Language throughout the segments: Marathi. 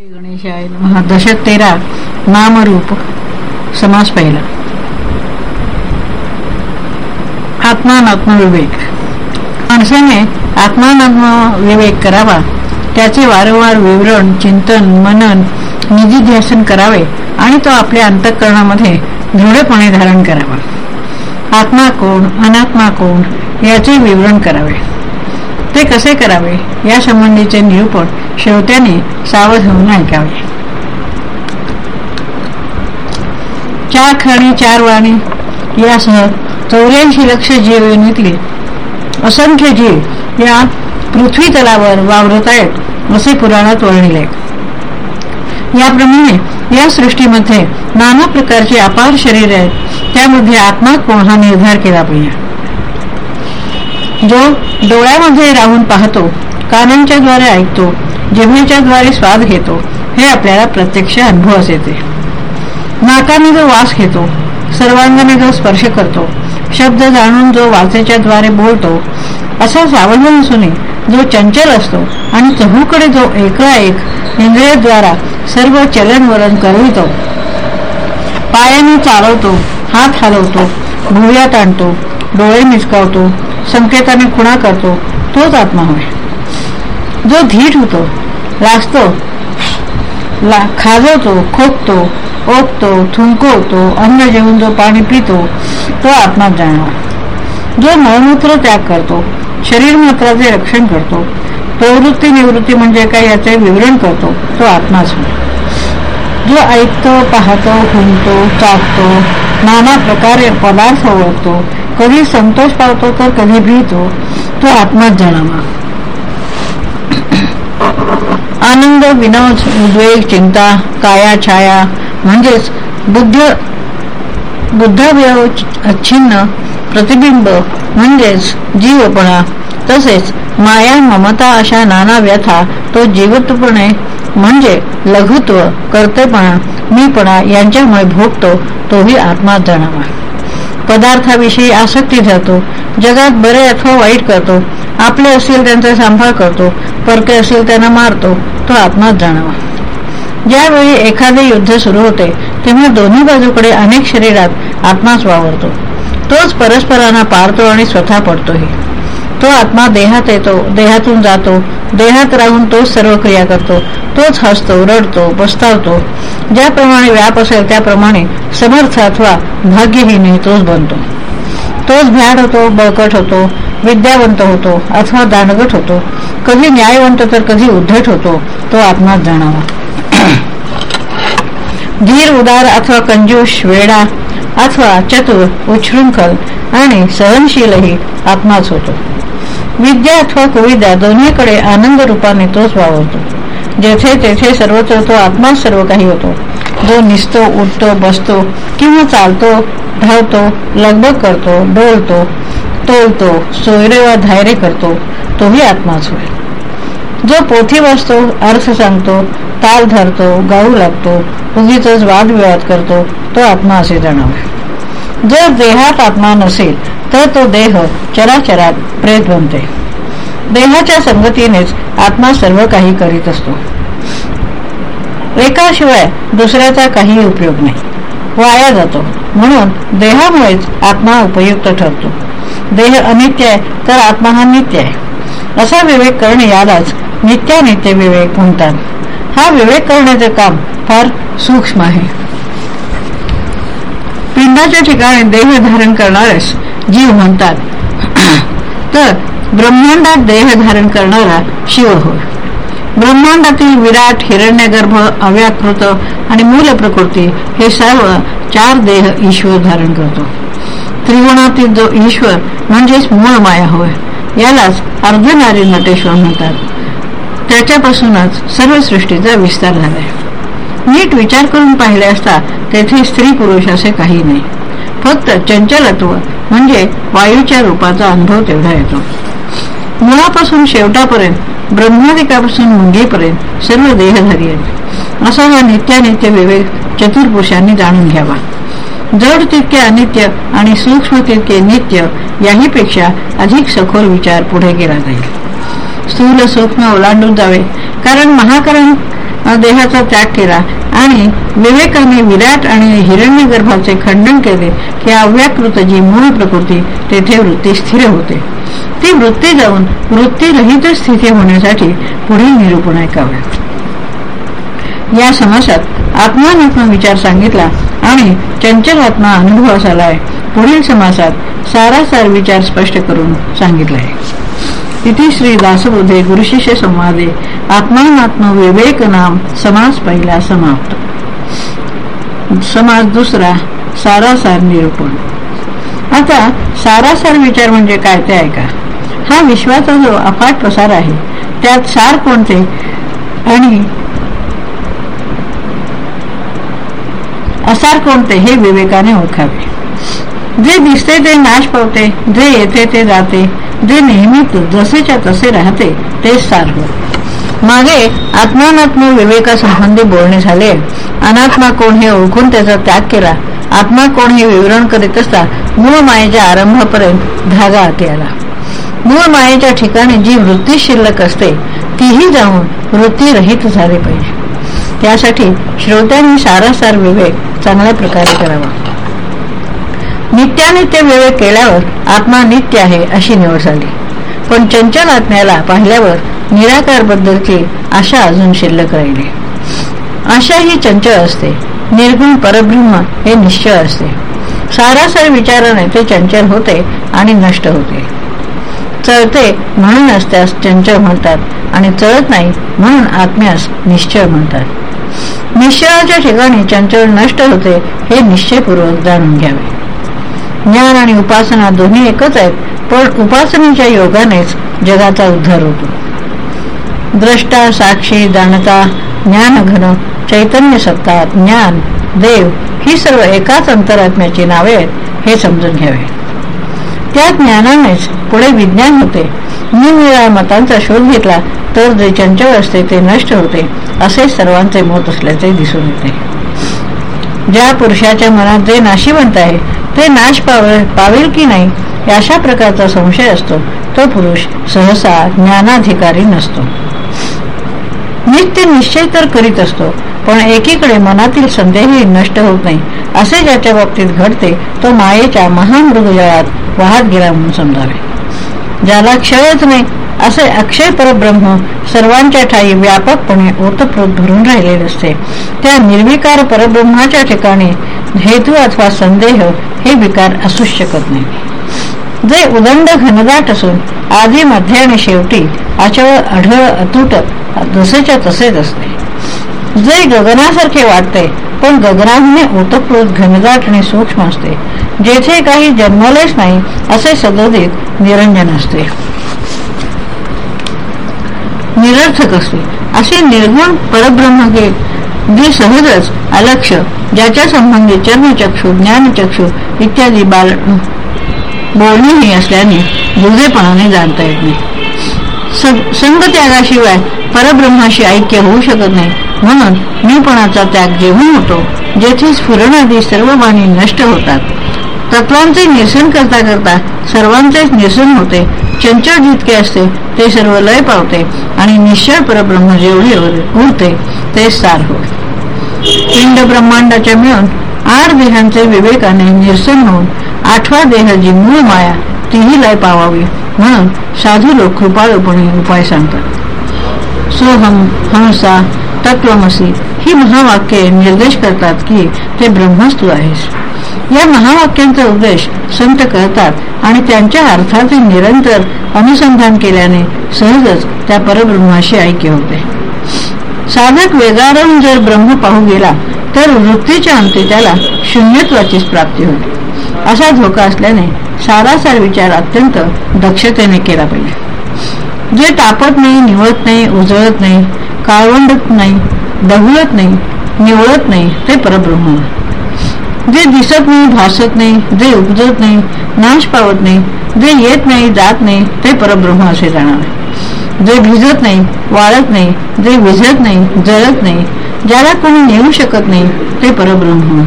गणेशाय नमः. दशक तेरा नामरूप समास पहिला. आत्मानात्म विवेक माणसाने आत्मानात्म विवेक करावा. त्याचे वारंवार विवरण चिंतन मनन निधीध्यासन करावे आणि तो आपल्या अंतःकरणामध्ये दृढपणे धारण करावा. आत्मा कोण अनात्मा कोण याचे विवरण करावे. ते कसे करावे? या संबंधीचे निरूपण श्रोत्याने सावध होऊन ऐकावे. चार खाणी चार वाणी यासह चौऱ्याऐंशी लक्ष जीव जीवनीतले असंख्य जीव या पृथ्वी तलावर वावरत आहेत असे पुराणात वर्णिले याप्रमाणे या सृष्टीमध्ये नाना प्रकारची अपार शरीर आहेत त्यामध्ये आत्मा कोण हा निर्धार केला पाहिजे? जो डोळ्यामध्ये राहून पाहतो कानांच्या द्वारे ऐकतो जिभेच्या द्वारे स्वाद घेतो हे आपल्याला प्रत्यक्ष अनुभव येते. नाकाने जो वास घेतो सर्वांगाने जो स्पर्श करतो शब्द जाणून जो वाचेच्या द्वारे बोलतो असा सावधान नसून जो चंचल असतो आणि चहूकडे जो एकाएक इंद्रियद्वारा सर्व चलनवलन करवितो पायाने चालवतो हात हलवतो भुव्यात आणतो डोळे मिचकावतो संकेताने खुणा करतो तोच आत्मा होय जो धीट होतो लाजतो ला खाजवतो खोकतो ओकतो थुंकवतो अन्न जेवून जो पाणी पितो तो आत्मा जाणवा. जो मळमूत्र त्याग करतो शरीर मात्राचे रक्षण करतो प्रवृत्ती निवृत्ती म्हणजे काय याचे विवरण करतो तो आत्माच होय जो ऐकतो पाहतो हुंकतो चाकतो नाना प्रकारे पदार्थ ओळखतो कधी संतोष पावतो तर कधी भीतो तो आत्माच जाणावा आनंद विनोद उद्वेग चिंता काया छाया म्हणजेच बुद्ध बुद्धावयव अच्छिन्न प्रतिबिंब म्हणजेच जीवपणा तसेच माया ममता अशा नाना व्यथा तो जीवत्वपणे म्हणजे लघुत्व कर्तेपणा मीपणा यांच्यामुळे भोगतो तोही आत्मा जाणावा पदार्थाविषयी आसक्ती धरतो जगात बरे अथवा वाईट करतो. आपले असेल त्यांचा सांभाळ करतो. परके असेल त्यांना मारतो. तो आत्माच जाणावा. ज्यावेळी एखादे युद्ध सुरू होते तेव्हा दोन्ही बाजूकडे अनेक शरीरात आत्माच वावरतो. तोच परस्परांना पारतो आणि स्वतः पडतोही. तो आत्मा देहात येतो देहातून जातो देहात राहून तोच सर्व क्रिया करतो तोच हसतो रडतो पस्तावतो ज्याप्रमाणे व्याप असेल त्याप्रमाणे समर्थ अथवा भाग्यहीन तोच बनतो. तोच भ्याड होतो बळकट होतो विद्यावंत होतो अथवा दांडगट होतो. कधी न्यायवंत तर कधी उद्धट होतो तो आत्माच जाणावा. धीर उदार अथवा कंजूष वेडा अथवा चतुर उच्छृंखल आणि सहनशीलही आत्माच होतो. विद्या अथवा कुविद्या दोन्हीकडे आनंद रूपाने तोच वावरतो. जेथे तेथे सर्वत्र तो आत्मा सर्व काही होतो. जो निसतो उठतो बसतो किंवा चालतो धावतो लगबग करतो डोलतो तोलतो सोयरे वा धायरे करतो तोही आत्माच होय. जो पोथी वाचतो अर्थ सांगतो ताल धरतो गाऊ लागतो उगीच वादविवाद करतो तो आत्मा असे जाणावे जर देहात आत्मा नसेल तर तो देह चराचरात प्रेत बनते. देहाच्या संगतीनेच आत्मा सर्व काही करीत असतो. एकाशिवाय दुसऱ्याचा काही उपयोग नाही. वाया जातो. म्हणून देहामुळेच आत्मा उपयुक्त ठरतो. देह अनित्य आहे तर आत्मा हा नित्य आहे. असा विवेक करणे यालाच नित्यानित्य विवेक म्हणतात. हा विवेक करण्याचे काम फार सूक्ष्म आहे. पिंडाच्या ठिकाणी देह धारण करणारेस जीव म्हणतात. तर ब्रह्मांडात देह धारण करणारा शिव होय ब्रह्मांडातील विराट हिरण्यगर्भ अव्याकृत आणि मूल प्रकृती हे सर्व चार देह ईश्वर धारण करतो. त्रिगुणातील जो ईश्वर म्हणजेच मूळ माया होय यालाच अर्धनारी नटेश्वर म्हणतात. त्याच्यापासूनच सर्व सृष्टीचा विस्तार झालाय. नीट विचार करून पाहिले असता तेथे स्त्री पुरुष असे काही नाही. फक्त चंचलत्व म्हणजे वायूच्या रूपाचा अनुभव तेवढा येतो. मुळापासून शेवटापर्यंत ब्रह्मादिकापासून मुंगीपर्यंत सर्व देहधारी आहेत. असा हा नित्यानित्य विवेक चतुर्पुरुषांनी जाणून घ्यावा. जड तितके अनित्य आणि सूक्ष्म तितके नित्य याहीपेक्षा अधिक सखोल विचार पुढे केला जाईल. स्थूल सूक्ष्म ओलांडून जावे कारण महाकरण देहाचा त्याग केला. आणि विवेकाने विराट आणि हिरण्य गर्भाचे खंडन केले की अव्याकृत जी मूळ प्रकृती तेथे वृत्ती स्थिर होते. ती वृत्ती जाऊन वृत्तीरहित स्थिती होण्यासाठी पुढील निरूपण ऐकावे या समासात आत्मानात्म विचार सांगितला आणि चंचल आत्मा अनुभवास आलाय पुढील समासात सारासार विचार स्पष्ट करून सांगितला आहे इथे श्री दासबोधे गुरुशिष संवादे आत्मानात्म विवेक नाम समास पहिला समाप्त. समाज दुसरा सारासार निरूपण. आता सारासार विचार म्हणजे काय ते ऐका. हा विश्वाचा जो अफाट प्रसार आहे त्यात सार कोणते? आणि असार कोणते हे विवेकाने ओळखावे. जे दिसते ते नाश पावते जे येते ते जाते. जे नेहमी जसेच्या तसे राहते तेच सार मागे आत्मानात्म विवेकासंबंधी बोलणे झाले. अनात्मा कोण हे ओळखून त्याचा त्याग केला. आत्मा कोण हे विवरण करीत असता मूळ मायेच्या आरंभापर्यंत धागा आती आला मूळ मायेच्या ठिकाणी जी वृत्ती शिल्लक असते तीही जाऊन वृत्ती रहित झाली पाहिजे. त्यासाठी श्रोत्यांनी सारासार विवेक चांगल्या प्रकारे करावा. नित्यानित्य विवेक केल्यावर आत्मा नित्य आहे अशी निवड झाली. पण चंचल आत्म्याला पाहिल्यावर निराकार बद्दलची आशा अजून शिल्लक राहिली. आशा ही चंचल असते. निर्गुण परब्रह्म हे निश्चय असते. सारासार विचाराने ते चंचल होते आणि नष्ट होते. चळते म्हणून त्यास चंचल म्हणतात आणि चळत नाही म्हणून आत्म्यास निश्चय म्हणतात. निश्चयाच्या ठिकाणी चंचल नष्ट होते हे निश्चयपूर्वक जाणून घ्यावे. ज्ञान आणि उपासना दोन्ही एकच आहेत पण उपासनेच्या योगानेच जगाचा उद्धार होतो. द्रष्टा साक्षी जाणता ज्ञानघन चैतन्य सत्ता ज्ञान देव ही सर्व एकाच अंतरात्म्याची नावे आहेत हे समजून घ्यावे. त्या ज्ञानानेच पुढे विज्ञान होते. निरनिराळ्या मतांचा शोध घेतला तर जे चंचल असते ते नष्ट होते असे सर्वांचे मत असल्याचे दिसून येते. ज्या पुरुषाच्या मनात जे नाशिवंत आहे ते नाश पावेल पावेल की नाही? अशा प्रकारचा संशय असतो. तो पुरुष सहसा ज्ञानाधिकारी नसतो. नित्य निश्चय तर करीत असतो पण एकीकडे मनातील संदेहही नष्ट होत नाही. असे ज्याच्या बाबतीत घडते तो मायेच्या महामृगजळात वाहत गेला म्हणून समजावे. ज्याला क्षयच नाही असे अक्षय परब्रह्म सर्वांच्या ठाई व्यापकपणे ओतप्रोत भरून राहिलेले असते. त्या निर्विकार परब्रह्माच्या ठिकाणी हेतू अथवा संदेह हे विकार असू शकत नाही. जे उदंड घनदाट असून आधी मध्ये आणि शेवटी अचळ अढळ अतुट जसेच्या तसेच असते. जे गगनासारखे वाटते पण गगनाने ओतप्रोत घनदाट आणि सूक्ष्म असते. जेथे काही जन्मलेच नाही असे सदोदित निरंजन असते. निरर्थक असते असे निर्गुण परब्रह्म जे सहजच अलक्ष ज्याच्या संबंधी चर्मचक्षु ज्ञानचक्षु इत्यादी बाल बोलणेही असल्याने बुधेपणाने जाणता येत नाही. संगत्यागाशिवाय परब्रह्माशी ऐक्य होऊ शकत नाही. म्हणून मीपणाचा त्याग जेव्हा होतो जेथे स्फुरणादी सर्व वाणी नष्ट होतात. तत्वांचे निरसन करता करता सर्वांचेच निरसन होते. चंचल जितके असते ते सर्व लय पावते आणि निश्चय परब्रह्म जेवढे उरते ते सार होते. पिंड ब्रह्मांडाच्या मिळून आठ देहांचे विवेकाने निरसन होऊन आठवा देह जी मूळ माया तीही लय पावावी म्हणून साधू लोक कृपाळूपणे उपाय सांगतात. सोहम हंसा तत्वमसी ही महावाक्ये निर्देश करतात की ते ब्रह्मस्तू आहेस. या महावाक्यांचा उद्देश संत करतात आणि त्यांच्या अर्थाचे निरंतर अनुसंधान केल्याने सहजच त्या परब्रह्माशी ऐक्य होते. साधक वेगारून जर ब्रह्म पाहू गेला तर वृत्तीच्या अंती त्याला शून्यत्वाचीच प्राप्ती होते. असा धोका असल्याने सारासार विचार अत्यंत दक्षतेने केला पाहिजे. जे तापत नाही निवळत नाही उजळत नाही काळवंडत नाही दहुळत नाही निवळत नाही ते परब्रह्म जे दिसत नाही भासत नाही जे उपजत नाही नाश पावत नाही जे येत नाही जात नाही ते परब्रह्म असे जाणार. जे भिजत नाही वाळत नाही जे विझत नाही जळत नाही ज्याला कोणी नेऊ शकत नाही ते परब्रह्म.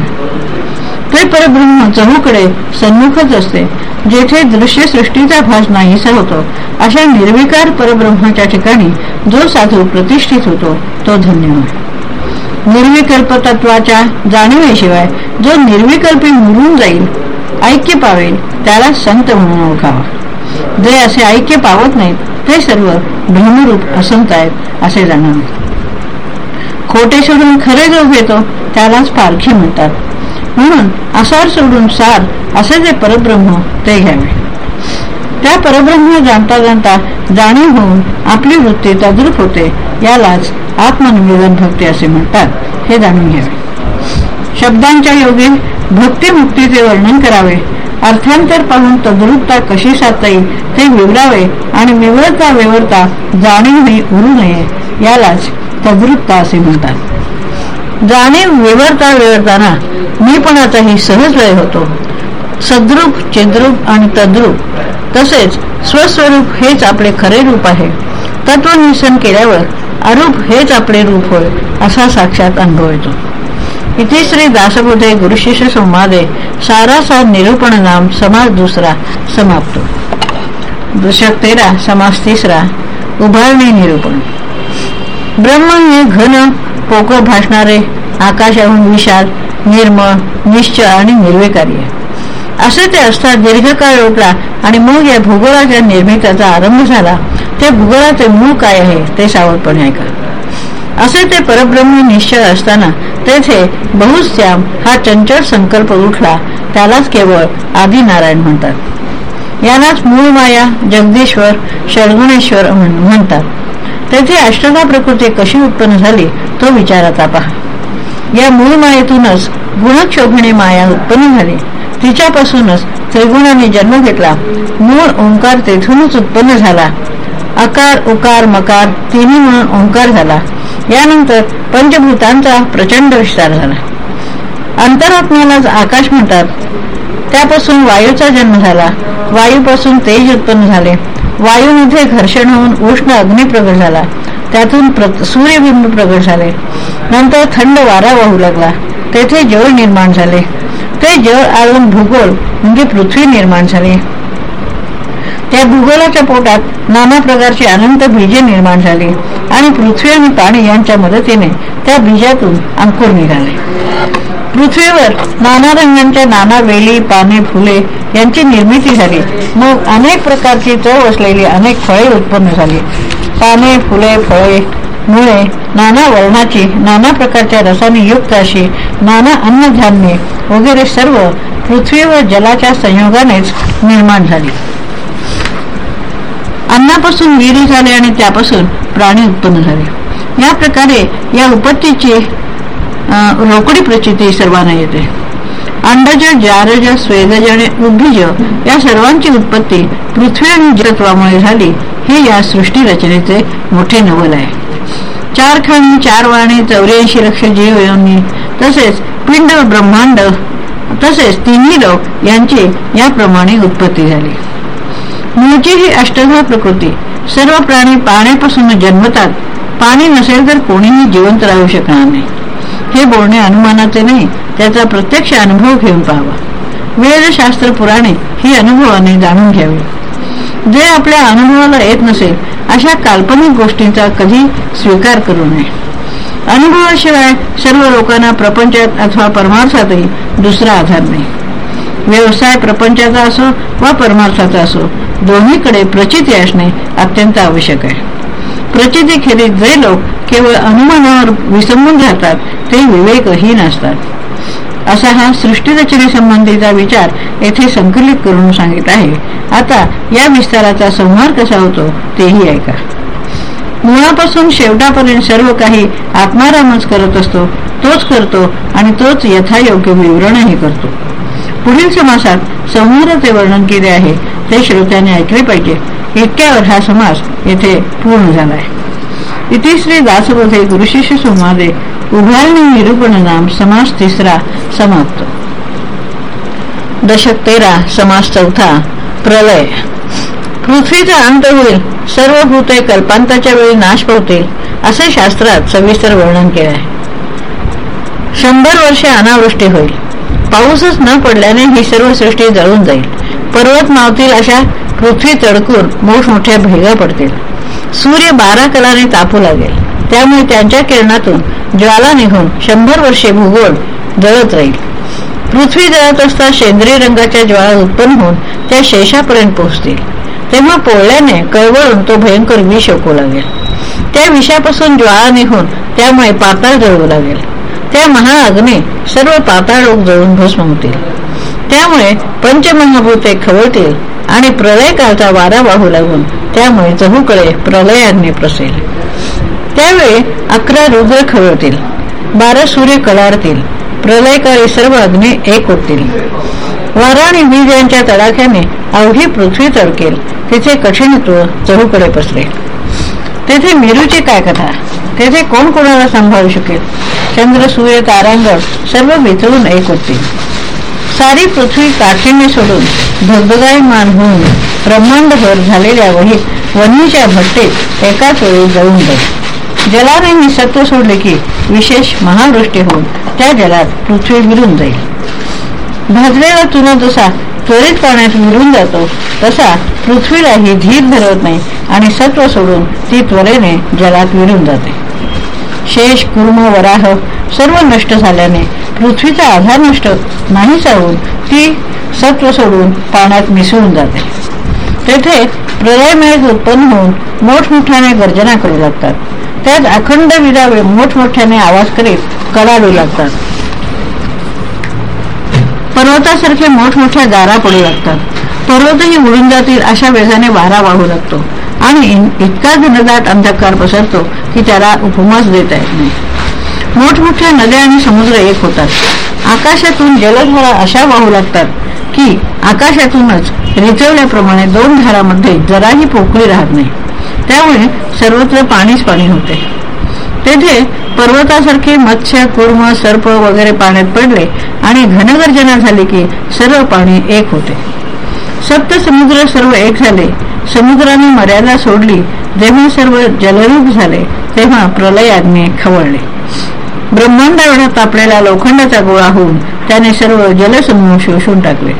ते परब्रह्म चहूकडे सन्मुखच असते जेथे दृश्य सृष्टीचा भास नाहीसा होतो अशा निर्विकार परब्रह्माच्या ठिकाणी जो साधू प्रतिष्ठित होतो तो धन्यवाद निर्विकल्प तत्वाच्या जाणीवेशिवाय जो निर्विकल्पी मुरून जाईल ऐक्य पावेल त्याला संत म्हणून ओळखावा. जे असे ऐक्य पावत नाहीत ते सर्व भ्रमरूप असंत आहेत असे जाणार खोटे सोडून खरे जो घेतो त्यालाच पारखी म्हणतात. म्हणून असार सोडून सार असे जे परब्रह्म ते घ्यावे. त्या परब्रह्म जाणता जाणता जाणीव होऊन आपली वृत्ती तद्रूप होते. यालाच आत्मनिवेदन भक्ती असे म्हणतात. हे जाणून घ्यावे शब्दांच्या योगे भक्ती मुक्तीचे वर्णन करावे. अर्थांतर पाहून तद्रुपता कशी साधता येईल ते विवरावे आणि विवरता विवरता जाणीवही उरू नये. यालाच तद्रुपता असे म्हणतात. जाणीव विवरता विवरताना मीपणाचाही सहज लय होतो. सद्रूप चिद्रूप आणि तद्रूप तसेच स्वस्वरूप हेच आपले खरे रूप आहे. तत्वनिसन केल्यावर अरूप हेच आपले रूप होय असा साक्षात अनुभव येतो. इथे श्री दासबोधे गुरुशिष्य संवादे सारासा निरूपण नाम समाज दुसरा समाप्तो. दृशक तेरा समास तिसरा उभारणे निरूपण. ब्रह्म हे घन पोक भासणारे आकाशाहून विशाल निर्मळ निश्चय आणि निर्विकारी असे ते असतात दीर्घकाळ लोटला आणि मग या भूगोलाच्या निर्मितीचा आरंभ झाला. ते भूगोलाचे मूळ काय आहे ते सावधपणे ऐका. असे ते परब्रह्म निश्चय असताना तेथे बहुश्याम हा चंचल संकल्प उठला. त्यालाच केवळ आदिनारायण म्हणतात. यालाच मूळ माया जगदीश्वर शर्गुणेश्वर म्हणतात. तेथे अष्टधा प्रकृती कशी उत्पन्न झाली तो विचाराचा पहा. या मूळ मायेतूनच गुणक्षोभिणी माया उत्पन्न झाली. तिच्यापासूनच त्रिगुणाने जन्म घेतला. मूळ ओंकार तेथूनच उत्पन्न झाला. अकार उकार मकार तिन्ही म्हणून ओंकार झाला. यानंतर पंचभूतांचा प्रचंड विस्तार झाला. अंतरात्म्यालाच आकाश म्हणतात. त्यापासून वायूचा जन्म झाला. वायूपासून तेज उत्पन्न झाले. वायूमध्ये घर्षण होऊन उष्ण अग्नी प्रगट झाला. त्यातून सूर्यबिंब प्रगट झाले. नंतर थंड वारा वाहू लागला. तेथे जळ निर्माण झाले. ते जळ आळून भूगोल म्हणजे पृथ्वी निर्माण झाली. त्या भूगोलाच्या पोटात नाना प्रकारची अनंत बीजे निर्माण झाली आणि पृथ्वी आणि पाणी यांच्या मदतीने त्या बीजातून अंकुर निघाले. पृथ्वीवर नाना रंगांच्या नाना वेली पाने फुले यांची निर्मिती झाली. मग अनेक प्रकारची चव असलेली अनेक फळे उत्पन्न झाली. पाने फुले फळे मुळे नाना वर्णाची नाना प्रकारच्या रसाने युक्त अशी नाना अन्नधान्ये वगैरे सर्व पृथ्वी व जलाच्या संयोगानेच निर्माण झाली. अन्नापासून विहिरी झाले आणि त्यापासून प्राणी उत्पन्न झाले. या प्रकारे या उपत्तीची रोकडी प्रचिती सर्वांना येते. अंडज जारज स्वेदज आणि उद्भिज या सर्वांची उत्पत्ती पृथ्वी आणि जलत्वामुळे झाली हे या सृष्टी रचनेचे मोठे नवल आहे. चार खंड चार वाणे चौऱ्याऐंशी लक्ष जीव तसेच पिंड ब्रह्मांड तसेच तिन्ही लोक यांची याप्रमाणे उत्पत्ती झाली. मूळची ही अष्टधा प्रकृती. सर्व प्राणी पाण्यापासून जन्मतात. पाणी नसेल तर कोणीही जिवंत राहू शकणार नाही. हे बोलणे अनुमानाचे नाही त्याचा प्रत्यक्ष अनुभव घेऊन पाहावा. वेदशास्त्र पुराणे ही अनुभवाने जाणून घ्यावी. जे आपल्या अनुभवाला येत नसेल अशा काल्पनिक गोष्टींचा कधी स्वीकार करू नये. अनुभवाशिवाय सर्व लोकांना प्रपंचात अथवा परमार्थातही दुसरा आधार नाही. व्यवसाय प्रपंचाचा असो वा परमार्थाचा असो दोन्हीकडे प्रचिती असणे अत्यंत आवश्यक आहे. प्रचितीखेरीज जे लोक केवळ अनुमानावर विसंबून राहतात ते विवेकहीन असतात. असा हा सृष्टीरचनेसंबंधीचा विचार येथे संकलित करून सांगित आहे. आता या विस्ताराचा संहार कसा होतो तेही ऐका. मुळापासून शेवटापर्यंत सर्व काही आत्मारामच करत असतो तोच करतो आणि तोच यथायोग्य विवरणही करतो. पुढील समासात संहाराचे वर्णन केले आहे ते श्रोत्याने ऐकले पाहिजे. इतक्यावर हा समास येथे पूर्ण झाला आहे इतिश्री दासबोधे गुरुशिष्य संवादे उभारणी निरूपण नाम समास तिसरा समाप्त. दशक तेरा समास चौथा प्रलय. पृथ्वीचा अंत होईल. सर्व भूते कल्पांताच्या वेळी नाश पावतील असे शास्त्रात सविस्तर वर्णन केले आहे शंभर वर्षे अनावृष्टी होईल. पाऊसच न पडल्याने ही सर्व सृष्टी जळून जाईल. पर्वत मावतील अशा पृथ्वी तडकून मोठमोठ्या भेगा पडतील. सूर्य बारा कलाने तापू लागेल. त्यामुळे त्यांच्या किरणातून ज्वाला निघून शंभर वर्षे भूगोल जळत राहील. पृथ्वी जळत असता सेंद्रिय रंगाच्या ज्वाळा उत्पन्न होऊन त्या शेषापर्यंत पोहोचतील. तेव्हा पोळल्याने कळवळून तो भयंकर विष ओकू लागेल. त्या विषापासून ज्वाळा निघून त्यामुळे पाताळ जळू लागेल. त्या महाअग्नी सर्व पाताळ लोक जळून भस्म होतील त्यामुळे पंचमहाभूते खवळतील आणि प्रलय काळचा वारा वाहू लागून त्यामुळे चहूकडे प्रलयाने प्रसेल. त्यावेळी अकरा रुद्र खवळतील बारा सूर्य कलारतील प्रलयकारी सर्व अग्नी एक होतील. वारा आणि बीज यांच्या तडाख्याने अवघी पृथ्वी तडकेल तिथे कठीणत्व चहूकडे पसरेल. तेथे मेरूची काय कथा? तेथे कोण कोणाला सांभाळू शकेल? चंद्र सूर्य तारांगण सर्व वितळून एक होतील. सारी पृथ्वी काठीने सोडून धगधगायमान होऊन ब्रह्मांडभर झालेल्या वहीत वन्नीच्या भट्टीत एकाच वेळी जळून जाईल जलाने सत्व सोडले की विशेष महावृष्टी होऊन त्या जलात पृथ्वी विरून जाईल. भाजलेला चुना जसा त्वरित पाण्यात विरून जातो तसा पृथ्वीलाही धीर धरवत नाही आणि सत्व सोडून ती त्वरेने जलात विरून जाते. शेष कुर्म वराह सर्व नष्ट झाल्याने पृथ्वीचा आधार नष्ट नाही होऊन ती सत्व सोडून पाण्यात मिसळून जाते. तेथे प्रलयमेघ उत्पन्न होऊन मोठमोठ्याने गर्जना करू लागतात. त्यात अखंड विधावे मोठमोठ्याने आवाज करीत कडाडू लागतात. पर्वतासारखे मोठमोठ्या गारा पडू लागतात. पर्वतही उडून जातील अशा वेगाने वारा वाहू लागतो. आणि इतका घनदाट अंधकार पसरतो की त्याला उपमास देता येत नाही. मोठमोठ्या नद्या आणि समुद्र एक होतात. आकाशातून जलधारा अशा वाहू लागतात की आकाशातूनच रिचवल्याप्रमाणे दोन धारामध्ये जराही पोकळी राहत नाही. त्यामुळे सर्वत्र पाणीच पाणी होते. तेथे पर्वतासारखे मत्स्य कुर्म सर्प वगैरे पाण्यात पडले आणि घनगर्जना झाली की सर्व पाणी एक होते. सप्त समुद्र सर्व एक झाले. समुद्राने मर्यादा सोडली. जेव्हा सर्व जलरूप झाले तेव्हा प्रलयाज्ञे खवळले. ब्रह्मांडावर तापलेला लोखंडाचा गोळा होऊन त्याने सर्व जलसमूह शोषून टाकले.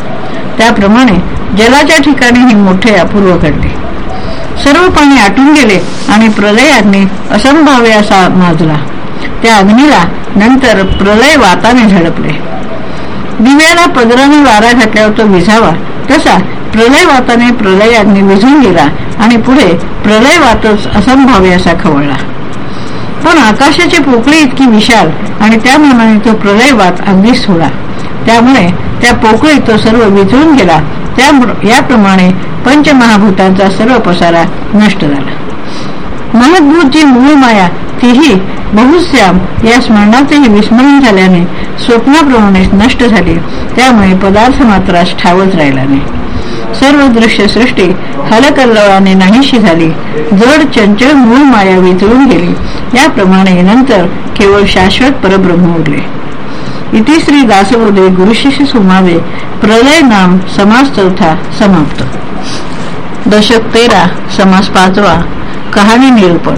त्याप्रमाणे जलाच्या ठिकाणी मोठे अपूर्व घडले. सर्व पाणी आटून गेले आणि प्रलय अग्नी असंभाव्य असा माजला. त्या अग्नीला नंतर प्रलय वाताने झडपले. दिव्याला पदराने वारा घातल्यावर तो विझावा. तसा प्रलय वाताने प्रलय अग्नी विझून गेला आणि पुढे प्रलय वातच असंभाव्य असा खवळला. पण आकाशाची पोकळी इतकी विशाल आणि त्या मनाने तो प्रलय वात अगदीच सोडा त्यामुळे त्या पोकळीत तो सर्व विझळून गेला त्या याप्रमाणे पंचमहाभूतांचा सर्व पसारा नष्ट झाला. महद्भूत जी मूळ माया तीही बहुश्याम या स्मरणाचेही विस्मरण झाल्याने स्वप्नाप्रमाणे नष्ट झाली. त्यामुळे पदार्थ मात्र ठावत राहिला नाही सर्व दृश्य सृष्टी हलकल्लवाने नाहीशी झाली. जड चंचल मूळ माया वितळून गेली. याप्रमाणे नंतर केवळ शाश्वत परब्रह्म उरले. इति श्री दासबोधे गुरुशिष्य सुमावे. प्रलय नाम समास चौथा समाप्त. दशक तेरा समास पाचवा कहाणी निरूपण.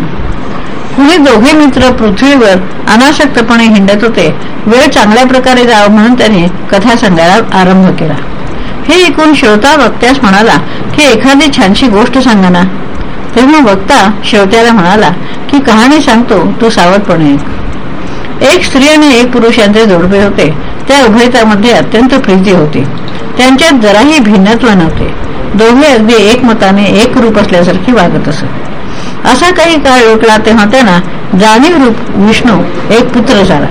कुणी दोघे मित्र पृथ्वीवर अनासक्तपणे हिंडत होते. वेळ चांगल्या प्रकारे जावं म्हणून त्याने कथा सांगायला आरंभ केला. हे ऐकून श्रोता वक्त्यास म्हणाला की एखादी छानशी गोष्ट सांगा ना. तेव्हा वक्ता श्रोत्याला म्हणाला की कहाणी सांगतो तू सावधपणे एक स्त्री आणि एक पुरुष यांचे जोडपे होते. त्या उभयतामध्ये अत्यंत प्रीती होती. त्यांच्यात जराही भिन्नत्व नव्हते. दोघे अगदी एकमताने एक रूप असल्यासारखी वागत असत. असा काही काळ ओळखला तेव्हा त्यांना जाणीव रूप विष्णू एक पुत्र झाला.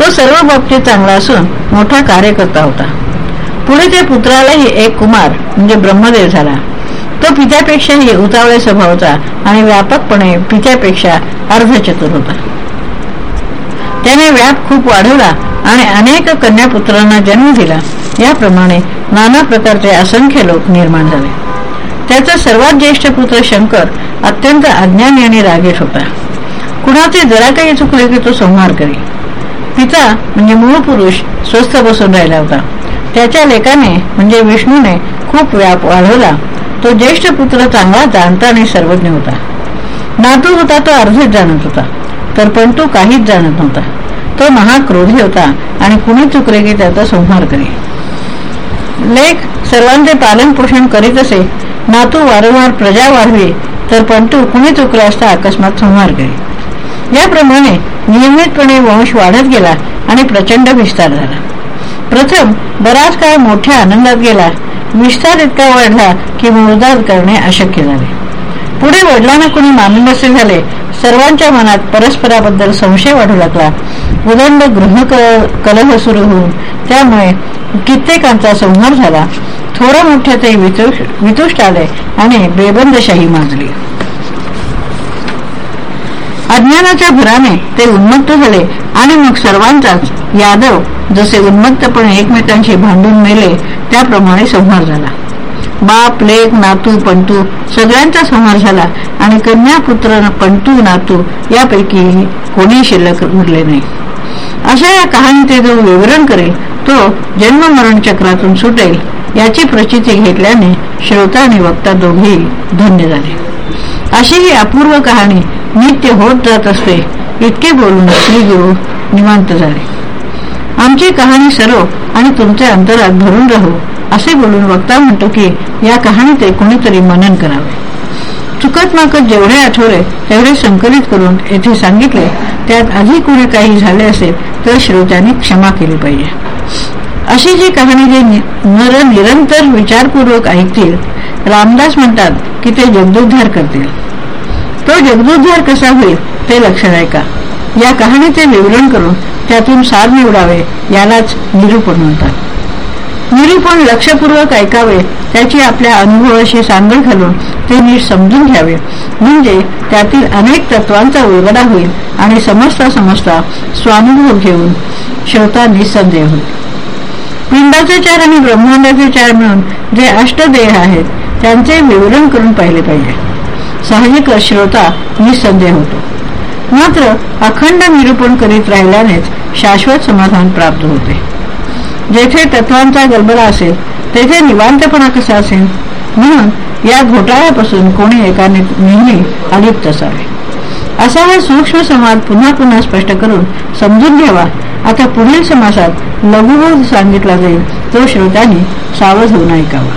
तो सर्व बाबतीत चांगला असून मोठा कार्यकर्ता होता. पुढे त्या पुत्रालाही एक कुमार म्हणजे ब्रह्मदेव झाला. तो पित्यापेक्षाही उतावळे स्वभावचा आणि व्यापकपणे पित्यापेक्षा अर्धचतुर होता. त्याने व्याप खूप वाढवला आणि अनेक कन्यापुत्रांना जन्म दिला. याप्रमाणे नाना प्रकारचे असंख्य लोक निर्माण झाले. त्याचा सर्वात ज्येष्ठ पुत्र शंकर अत्यंत अज्ञानी आणि रागीट होता. कुणाचे जरा काही चुकले की तो संहार करी. पिता म्हणजे मूळ पुरुष स्वस्थ बसून राहिला होता. त्याच्या लेखाने म्हणजे विष्णूने खूप व्याप वाढवला. तो ज्येष्ठ पुत्र चांगला जाणता आणि सर्वज्ञ होता. नातू होता तो अर्धेच जाणत होता. तर पण तो काहीच जाणत नव्हता. तो महाक्रोधी होता आणि कुणी चुकले की त्याचा संहार करे. लेख सर्वांचे पालन पोषण करीत असे नातू वारंवार प्रजा वाढवी तर पंटू कुणी चुकला असता अकस्मात संहार करे. याप्रमाणे नियमितपणे वंश वाढत गेला आणि प्रचंड विस्तार झाला. प्रथम बराच काळ मोठ्या आनंदात गेला विस्तार इतका वाढला की मुळदाद करणे अशक्य झाले. पुढे वडिलांना कोणी मामिंबसे झाले सर्वांच्या मनात परस्पराबद्दल संशय वाढू लागला. उदंड गृह कलह सुरू होऊन त्यामुळे कित्येकांचा संहार झाला. थोडा मोठ्यातही वितुष्ट आले आणि बेबंदशाही माजली. अज्ञानाच्या भराने ते उन्मत्त झाले आणि मग सर्वांचाच यादव जसे उन्मत्तपणे एकमेकांशी भांडून मेले त्याप्रमाणे संहार झाला. बाप लेख नातू पंटू सगळ्यांचा संहार झाला आणि कन्या पुत्र पंटू नातू यापैकी कोणी शिल्लक उरले नाही. अशा या कहाणीचे जो विवरण करेल तो जन्ममरण चक्रातून सुटेल याची प्रचिती घेतल्याने श्रोता आणि वक्ता दोघेही धन्य झाले. अशी ही अपूर्व कहाणी नित्य होत जात असते इतके बोलून श्री गुरु निवांत झाले. आमची कहाणी सरो आणि तुमच्या अंतरात भरून राहू असे बोलून वक्ता म्हणतो की या कहाणीत कोणीतरी मनन करावे. चुकत माकत जेवढे आठवले तेवढे संकलित करून येथे सांगितले त्यात आधी कुणी काही झाले असेल तर श्रोत्यांनी क्षमा केली पाहिजे. अशी जी कहाणी जे नर निरंतर विचारपूर्वक ऐकतील रामदास म्हणतात की ते जगदोद्धार करतील. तो जगदोद्धार कसा होईल ते लक्षात ऐका या कहाणीचे विवरण करून त्यातून सार निवडावे यालाच निरूपण म्हणतात. निरूपण लक्षपूर्वक ऐकावे त्याची आपल्या अनुभवाशी सांगड घालून ते नीट समजून घ्यावे. म्हणजे त्यातील अनेक तत्वांचा उलगडा होईल आणि समजता समजता स्वानुभव घेऊन श्रोता निसंदेह होईल. पिंडाचे चार आणि ब्रह्मांडाचे चार मिळून जे अष्टदेह आहेत त्यांचे विवरण करून पाहिले पाहिजे. साहजिक श्रोता निसंदेह होतो. मात्र अखंड निरूपण करीत राहिल्यानेच शाश्वत समाधान प्राप्त होते. जेथे तत्वांचा गलबला असेल तेथे निवांतपणा कसा असेल? म्हणून या घोटाळ्यापासून कोणी एकाने नेहमी अलिप्त असावे. असा हा सूक्ष्म समाज पुन्हा पुन्हा स्पष्ट करून समजून घ्यावा. आता पुढील समासात लघुबोध सांगितला जाईल तो श्रोत्यांनी सावध होऊन ऐकावा.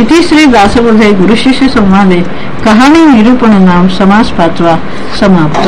इथे श्री दासबोधे गुरुशिष्य संवादे कहाणी निरूपण नाम समास पाचवा समाप्त.